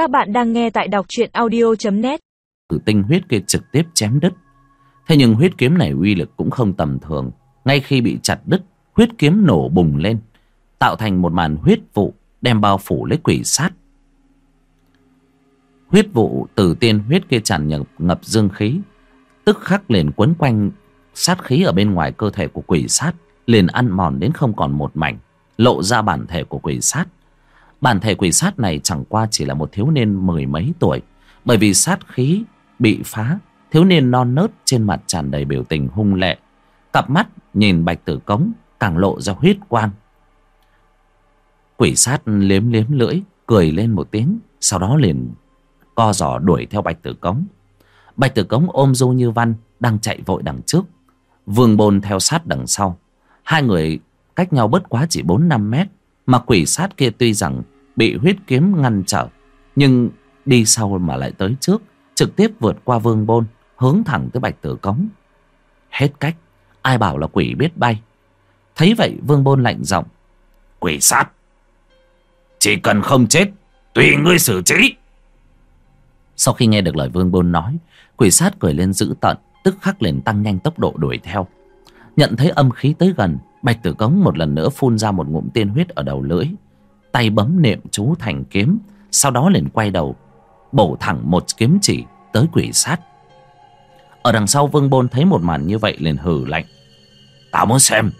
Các bạn đang nghe tại đọc truyện audio.net tinh huyết kia trực tiếp chém đứt. Thế nhưng huyết kiếm này uy lực cũng không tầm thường. Ngay khi bị chặt đứt, Huyết kiếm nổ bùng lên, Tạo thành một màn huyết vụ Đem bao phủ lấy quỷ sát. Huyết vụ từ tiên huyết kia tràn nhập ngập dương khí, Tức khắc liền quấn quanh sát khí ở bên ngoài cơ thể của quỷ sát, liền ăn mòn đến không còn một mảnh, lộ ra bản thể của quỷ sát bản thể quỷ sát này chẳng qua chỉ là một thiếu niên mười mấy tuổi. Bởi vì sát khí bị phá, thiếu niên non nớt trên mặt tràn đầy biểu tình hung lệ. Cặp mắt nhìn bạch tử cống càng lộ ra huyết quang. Quỷ sát liếm liếm lưỡi, cười lên một tiếng, sau đó liền co giò đuổi theo bạch tử cống. Bạch tử cống ôm du như văn đang chạy vội đằng trước, vương bôn theo sát đằng sau. Hai người cách nhau bất quá chỉ bốn năm mét mà quỷ sát kia tuy rằng bị huyết kiếm ngăn trở, nhưng đi sau mà lại tới trước, trực tiếp vượt qua vương bôn, hướng thẳng tới bạch tử cống. Hết cách, ai bảo là quỷ biết bay. Thấy vậy, vương bôn lạnh giọng, quỷ sát, chỉ cần không chết, tùy ngươi xử trí. Sau khi nghe được lời vương bôn nói, quỷ sát cười lên dữ tợn, tức khắc liền tăng nhanh tốc độ đuổi theo. Nhận thấy âm khí tới gần bạch tử cống một lần nữa phun ra một ngụm tiên huyết ở đầu lưỡi. Tay bấm niệm chú thành kiếm, sau đó liền quay đầu, bổ thẳng một kiếm chỉ tới quỷ sát. Ở đằng sau vương bôn thấy một màn như vậy liền hừ lạnh. Tao muốn xem,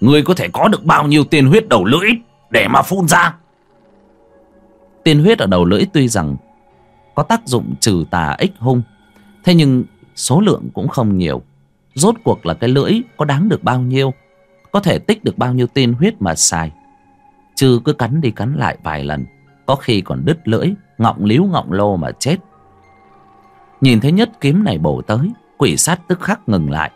ngươi có thể có được bao nhiêu tiên huyết đầu lưỡi để mà phun ra? Tiên huyết ở đầu lưỡi tuy rằng có tác dụng trừ tà ích hung, thế nhưng số lượng cũng không nhiều. Rốt cuộc là cái lưỡi có đáng được bao nhiêu? Có thể tích được bao nhiêu tiên huyết mà xài. Chứ cứ cắn đi cắn lại vài lần, có khi còn đứt lưỡi, ngọng líu ngọng lô mà chết. Nhìn thấy nhất kiếm này bổ tới, quỷ sát tức khắc ngừng lại.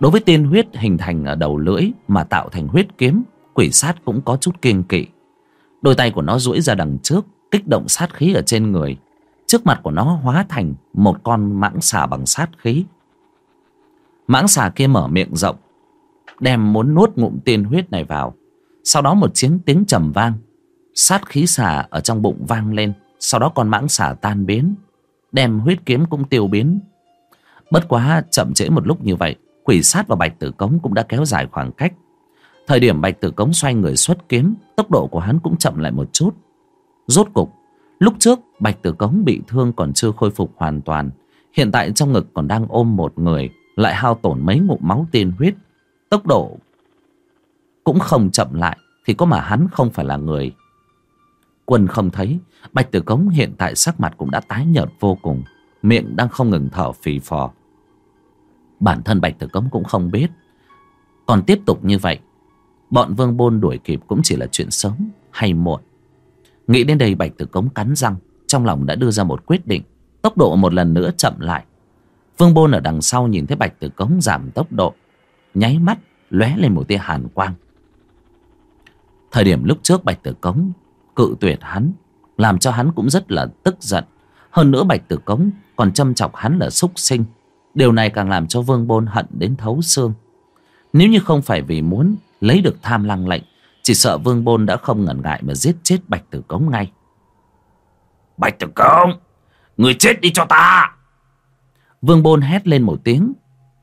Đối với tiên huyết hình thành ở đầu lưỡi mà tạo thành huyết kiếm, quỷ sát cũng có chút kiêng kỵ. Đôi tay của nó duỗi ra đằng trước, kích động sát khí ở trên người. Trước mặt của nó hóa thành một con mãng xà bằng sát khí. Mãng xà kia mở miệng rộng đem muốn nuốt ngụm tiên huyết này vào. Sau đó một tiếng tiếng trầm vang. Sát khí xà ở trong bụng vang lên, sau đó con mãng xà tan biến, đem huyết kiếm cũng tiêu biến. Bất quá chậm trễ một lúc như vậy, quỷ sát và bạch tử cống cũng đã kéo dài khoảng cách. Thời điểm bạch tử cống xoay người xuất kiếm, tốc độ của hắn cũng chậm lại một chút. Rốt cục, lúc trước bạch tử cống bị thương còn chưa khôi phục hoàn toàn, hiện tại trong ngực còn đang ôm một người, lại hao tổn mấy ngụm máu tiên huyết tốc độ cũng không chậm lại, thì có mà hắn không phải là người. Quân không thấy, bạch tử cống hiện tại sắc mặt cũng đã tái nhợt vô cùng, miệng đang không ngừng thở phì phò. Bản thân bạch tử cống cũng không biết. Còn tiếp tục như vậy, bọn vương bôn đuổi kịp cũng chỉ là chuyện sớm hay muộn. Nghĩ đến đây bạch tử cống cắn răng, trong lòng đã đưa ra một quyết định, tốc độ một lần nữa chậm lại. Vương bôn ở đằng sau nhìn thấy bạch tử cống giảm tốc độ nháy mắt lóe lên một tia hàn quang. Thời điểm lúc trước bạch tử cống cự tuyệt hắn làm cho hắn cũng rất là tức giận. Hơn nữa bạch tử cống còn châm chọc hắn là súc sinh. Điều này càng làm cho vương bôn hận đến thấu xương. Nếu như không phải vì muốn lấy được tham lăng lệnh chỉ sợ vương bôn đã không ngần ngại mà giết chết bạch tử cống ngay. Bạch tử cống người chết đi cho ta! Vương bôn hét lên một tiếng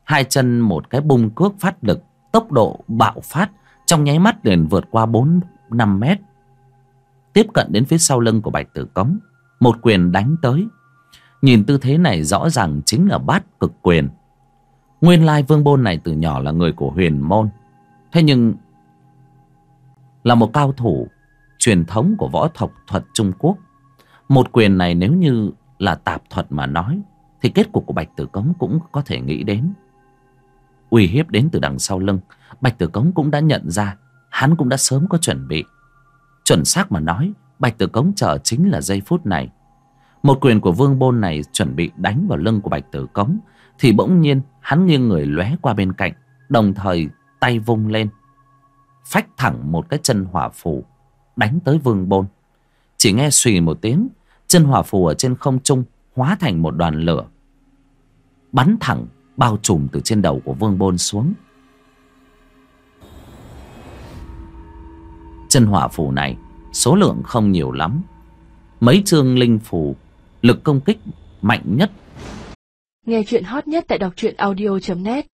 hai chân một cái bung cước phát lực, tốc độ bạo phát, trong nháy mắt liền vượt qua bốn, năm mét. Tiếp cận đến phía sau lưng của bạch tử cống, một quyền đánh tới. Nhìn tư thế này rõ ràng chính là bát cực quyền. Nguyên lai vương bôn này từ nhỏ là người của huyền môn. Thế nhưng là một cao thủ truyền thống của võ thuật thuật trung quốc. Một quyền này nếu như là tạp thuật mà nói, thì kết cục của bạch tử cống cũng có thể nghĩ đến uy hiếp đến từ đằng sau lưng. Bạch tử cống cũng đã nhận ra. Hắn cũng đã sớm có chuẩn bị. Chuẩn xác mà nói, bạch tử cống chờ chính là giây phút này. Một quyền của vương bôn này chuẩn bị đánh vào lưng của bạch tử cống, thì bỗng nhiên hắn nghiêng người lóe qua bên cạnh, đồng thời tay vung lên. Phách thẳng một cái chân hỏa phù, đánh tới vương bôn. Chỉ nghe xùy một tiếng, chân hỏa phù ở trên không trung hóa thành một đoàn lửa. Bắn thẳng bao trùm từ trên đầu của vương bôn xuống. Chân hỏa phù này, số lượng không nhiều lắm. Mấy chương linh phù, lực công kích mạnh nhất. Nghe chuyện hot nhất tại đọc truyện audio.net